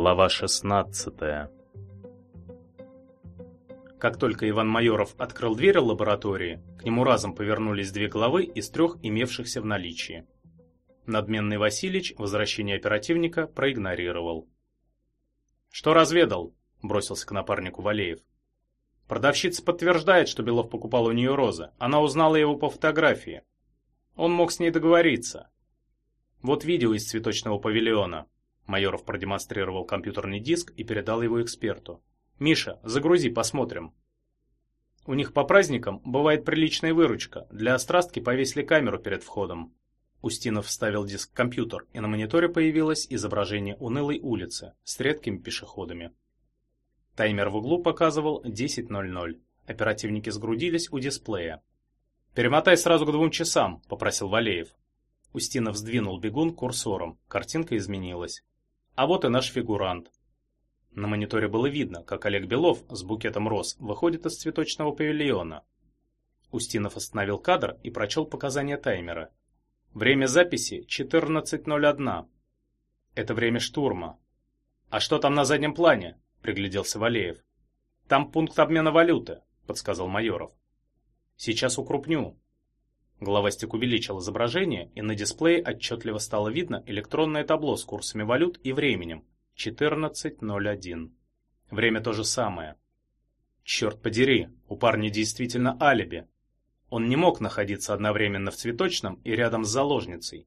Глава 16 Как только Иван Майоров открыл дверь лаборатории, к нему разом повернулись две головы из трех имевшихся в наличии. Надменный Васильич возвращение оперативника проигнорировал. «Что разведал?» – бросился к напарнику Валеев. Продавщица подтверждает, что Белов покупал у нее розы. Она узнала его по фотографии. Он мог с ней договориться. Вот видео из цветочного павильона. Майоров продемонстрировал компьютерный диск и передал его эксперту. «Миша, загрузи, посмотрим». У них по праздникам бывает приличная выручка. Для острастки повесили камеру перед входом. Устинов вставил диск в компьютер, и на мониторе появилось изображение унылой улицы с редкими пешеходами. Таймер в углу показывал 10.00. Оперативники сгрудились у дисплея. «Перемотай сразу к двум часам», — попросил Валеев. Устинов сдвинул бегун курсором. Картинка изменилась. А вот и наш фигурант. На мониторе было видно, как Олег Белов с букетом роз выходит из цветочного павильона. Устинов остановил кадр и прочел показания таймера. Время записи 14.01. Это время штурма. А что там на заднем плане? пригляделся Валеев. Там пункт обмена валюты, подсказал Майоров. Сейчас укрупню. Главастик увеличил изображение, и на дисплее отчетливо стало видно электронное табло с курсами валют и временем 14.01. Время то же самое. Черт подери, у парня действительно алиби. Он не мог находиться одновременно в цветочном и рядом с заложницей.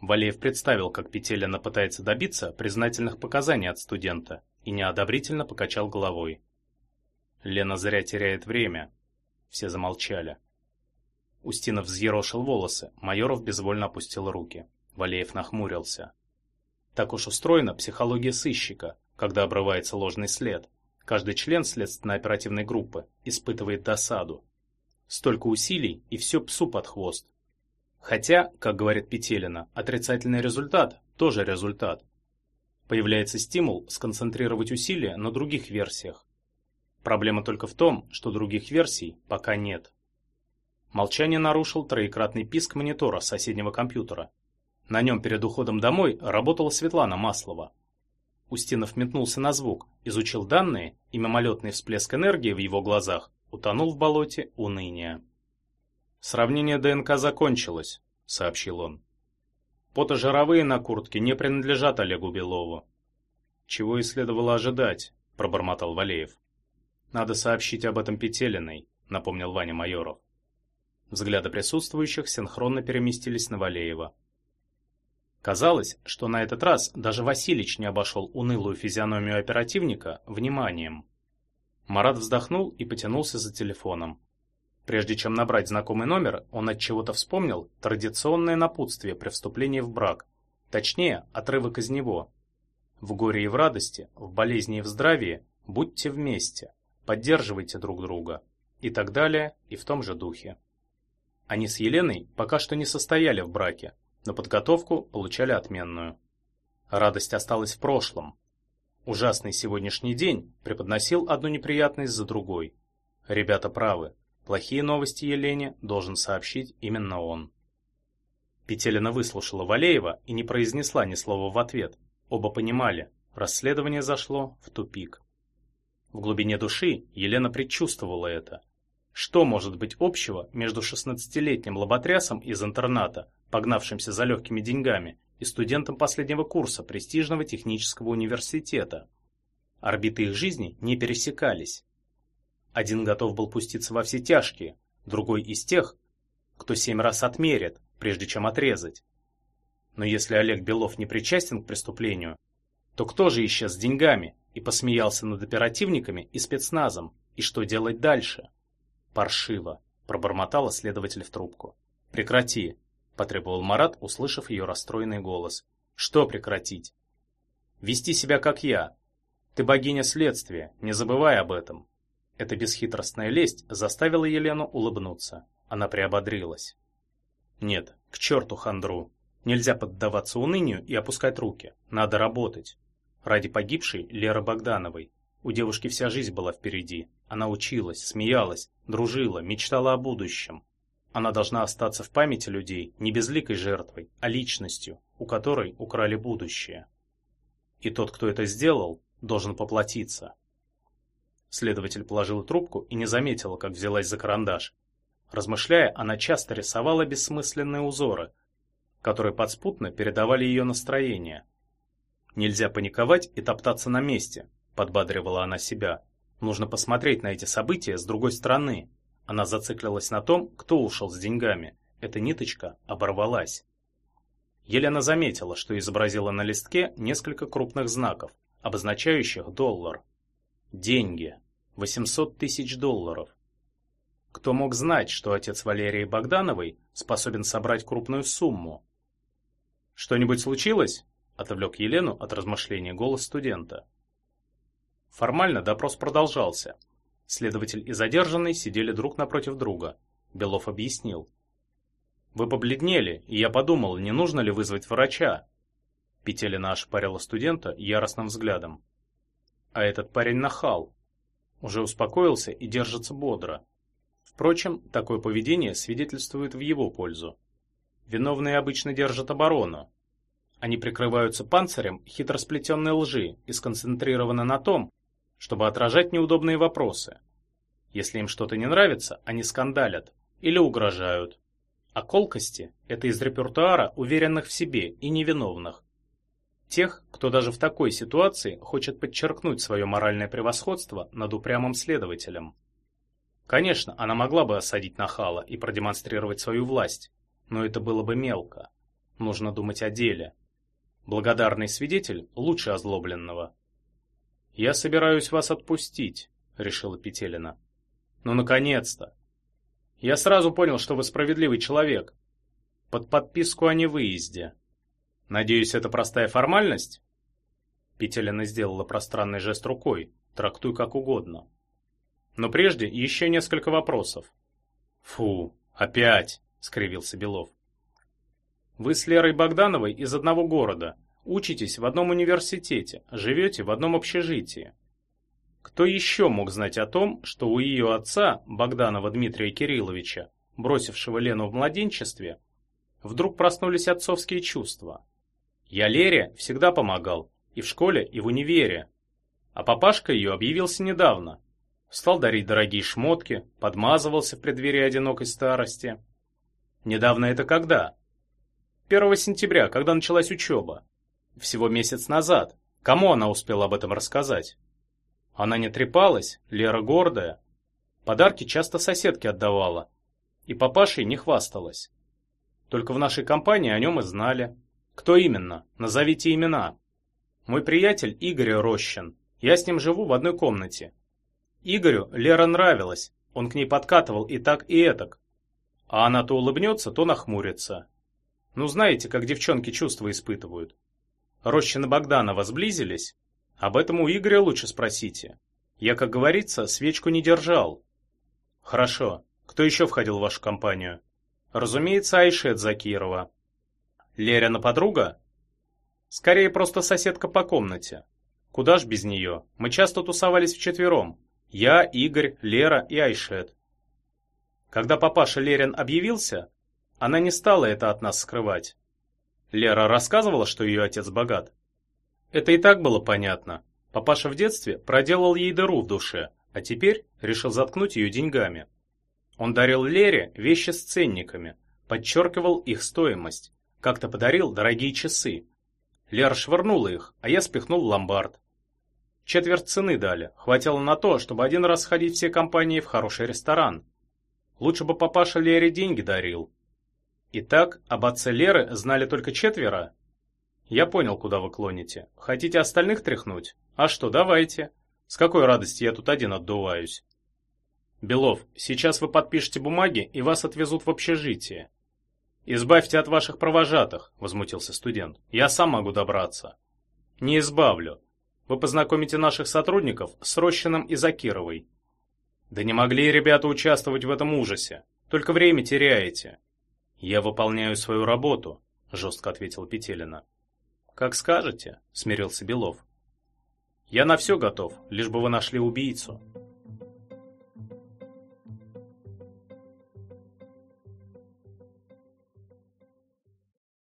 Валеев представил, как Петелина пытается добиться признательных показаний от студента и неодобрительно покачал головой. Лена зря теряет время. Все замолчали. Устинов взъерошил волосы, Майоров безвольно опустил руки. Валеев нахмурился. Так уж устроена психология сыщика, когда обрывается ложный след. Каждый член следственно-оперативной группы испытывает досаду. Столько усилий, и все псу под хвост. Хотя, как говорит Петелина, отрицательный результат тоже результат. Появляется стимул сконцентрировать усилия на других версиях. Проблема только в том, что других версий пока нет. Молчание нарушил троекратный писк монитора соседнего компьютера. На нем перед уходом домой работала Светлана Маслова. Устинов метнулся на звук, изучил данные, и мимолетный всплеск энергии в его глазах утонул в болоте уныния. «Сравнение ДНК закончилось», — сообщил он. «Потожировые на куртке не принадлежат Олегу Белову». «Чего и следовало ожидать», — пробормотал Валеев. «Надо сообщить об этом Петелиной», — напомнил Ваня Майоров. Взгляды присутствующих синхронно переместились на Валеева. Казалось, что на этот раз даже Василич не обошел унылую физиономию оперативника вниманием. Марат вздохнул и потянулся за телефоном. Прежде чем набрать знакомый номер, он от чего-то вспомнил традиционное напутствие при вступлении в брак, точнее, отрывок из него. В горе и в радости, в болезни и в здравии будьте вместе, поддерживайте друг друга и так далее, и в том же духе. Они с Еленой пока что не состояли в браке, но подготовку получали отменную. Радость осталась в прошлом. Ужасный сегодняшний день преподносил одну неприятность за другой. Ребята правы. Плохие новости Елене должен сообщить именно он. Петелина выслушала Валеева и не произнесла ни слова в ответ. Оба понимали, расследование зашло в тупик. В глубине души Елена предчувствовала это что может быть общего между 16-летним лоботрясом из интерната, погнавшимся за легкими деньгами, и студентом последнего курса престижного технического университета? Орбиты их жизни не пересекались. Один готов был пуститься во все тяжкие, другой из тех, кто семь раз отмерит, прежде чем отрезать. Но если Олег Белов не причастен к преступлению, то кто же исчез с деньгами и посмеялся над оперативниками и спецназом, и что делать дальше? Паршиво, пробормотала следователь в трубку. Прекрати, потребовал Марат, услышав ее расстроенный голос. Что прекратить? Вести себя как я. Ты богиня следствия, не забывай об этом. Эта бесхитростная лесть заставила Елену улыбнуться. Она приободрилась. Нет, к черту хандру. Нельзя поддаваться унынию и опускать руки. Надо работать. Ради погибшей Леры Богдановой. У девушки вся жизнь была впереди. Она училась, смеялась, дружила, мечтала о будущем. Она должна остаться в памяти людей не безликой жертвой, а личностью, у которой украли будущее. И тот, кто это сделал, должен поплатиться. Следователь положил трубку и не заметила, как взялась за карандаш. Размышляя, она часто рисовала бессмысленные узоры, которые подспутно передавали ее настроение. Нельзя паниковать и топтаться на месте, подбадривала она себя. Нужно посмотреть на эти события с другой стороны. Она зациклилась на том, кто ушел с деньгами. Эта ниточка оборвалась. Елена заметила, что изобразила на листке несколько крупных знаков, обозначающих доллар. Деньги. 800 тысяч долларов. Кто мог знать, что отец Валерии Богдановой способен собрать крупную сумму? «Что-нибудь случилось?» — отвлек Елену от размышлений голос студента. Формально допрос продолжался. Следователь и задержанный сидели друг напротив друга. Белов объяснил. «Вы побледнели, и я подумал, не нужно ли вызвать врача?» Петелина ошпарила студента яростным взглядом. «А этот парень нахал. Уже успокоился и держится бодро. Впрочем, такое поведение свидетельствует в его пользу. Виновные обычно держат оборону. Они прикрываются панцирем хитросплетенной лжи и сконцентрированы на том, чтобы отражать неудобные вопросы. Если им что-то не нравится, они скандалят или угрожают. А колкости – это из репертуара уверенных в себе и невиновных. Тех, кто даже в такой ситуации хочет подчеркнуть свое моральное превосходство над упрямым следователем. Конечно, она могла бы осадить нахала и продемонстрировать свою власть, но это было бы мелко. Нужно думать о деле. Благодарный свидетель лучше озлобленного. «Я собираюсь вас отпустить», — решила Петелина. «Ну, наконец-то! Я сразу понял, что вы справедливый человек. Под подписку о невыезде. Надеюсь, это простая формальность?» Петелина сделала пространный жест рукой. «Трактуй как угодно». Но прежде еще несколько вопросов. «Фу, опять!» — скривился Белов. «Вы с Лерой Богдановой из одного города, учитесь в одном университете, живете в одном общежитии. Кто еще мог знать о том, что у ее отца, Богданова Дмитрия Кирилловича, бросившего Лену в младенчестве, вдруг проснулись отцовские чувства? Я Лере всегда помогал, и в школе, и в универе. А папашка ее объявился недавно, Стал дарить дорогие шмотки, подмазывался в преддверии одинокой старости. Недавно это когда? 1 сентября, когда началась учеба. Всего месяц назад. Кому она успела об этом рассказать? Она не трепалась, Лера гордая. Подарки часто соседке отдавала. И папашей не хвасталась. Только в нашей компании о нем и знали. Кто именно? Назовите имена. Мой приятель Игорь Рощин. Я с ним живу в одной комнате. Игорю Лера нравилась, он к ней подкатывал и так, и этак. А она то улыбнется, то нахмурится. Ну, знаете, как девчонки чувства испытывают. Рощина Богданова сблизились? Об этом у Игоря лучше спросите. Я, как говорится, свечку не держал. Хорошо. Кто еще входил в вашу компанию? Разумеется, Айшет Закирова. Лерина подруга? Скорее, просто соседка по комнате. Куда ж без нее? Мы часто тусовались вчетвером. Я, Игорь, Лера и Айшет. Когда папаша Лерин объявился, она не стала это от нас скрывать. Лера рассказывала, что ее отец богат. Это и так было понятно. Папаша в детстве проделал ей дыру в душе, а теперь решил заткнуть ее деньгами. Он дарил Лере вещи с ценниками, подчеркивал их стоимость, как-то подарил дорогие часы. Лера швырнула их, а я спихнул в ломбард. Четверть цены дали. Хватило на то, чтобы один раз сходить все компании в хороший ресторан. Лучше бы папаша Лере деньги дарил. Итак, об отце Леры знали только четверо? Я понял, куда вы клоните. Хотите остальных тряхнуть? А что, давайте. С какой радости я тут один отдуваюсь. Белов, сейчас вы подпишете бумаги, и вас отвезут в общежитие. Избавьте от ваших провожатых, возмутился студент. Я сам могу добраться. Не избавлю. Вы познакомите наших сотрудников с Рощиным и Закировой. Да не могли ребята участвовать в этом ужасе. Только время теряете. Я выполняю свою работу, жестко ответил Петелина. Как скажете, смирился Белов. Я на все готов, лишь бы вы нашли убийцу.